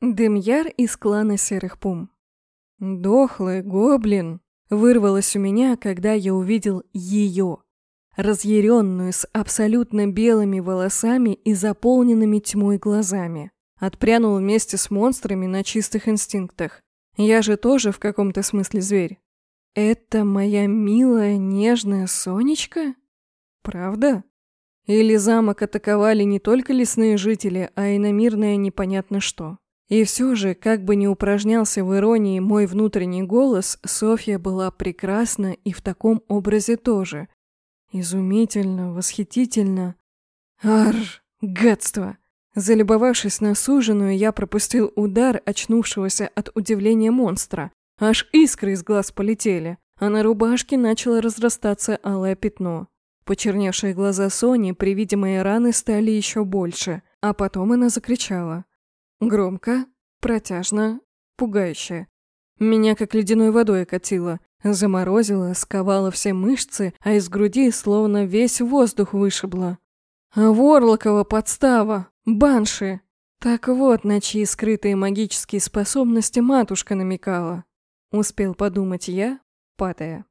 Демьяр из клана Серых Пум. «Дохлый гоблин!» вырвалось у меня, когда я увидел ее, разъяренную с абсолютно белыми волосами и заполненными тьмой глазами. Отпрянул вместе с монстрами на чистых инстинктах. Я же тоже в каком-то смысле зверь. Это моя милая, нежная Сонечка? Правда? Или замок атаковали не только лесные жители, а и иномирное непонятно что? И все же, как бы ни упражнялся в иронии мой внутренний голос, Софья была прекрасна и в таком образе тоже. Изумительно, восхитительно. Ар, гадство! Залюбовавшись на суженую, я пропустил удар очнувшегося от удивления монстра. Аж искры из глаз полетели, а на рубашке начало разрастаться алое пятно. Почерневшие глаза Сони при виде моей раны стали еще больше, а потом она закричала. Громко, протяжно, пугающе. Меня как ледяной водой окатило, заморозило, сковало все мышцы, а из груди словно весь воздух вышибло. А Ворлокова подстава! Банши! Так вот, на чьи скрытые магические способности матушка намекала. Успел подумать я, падая.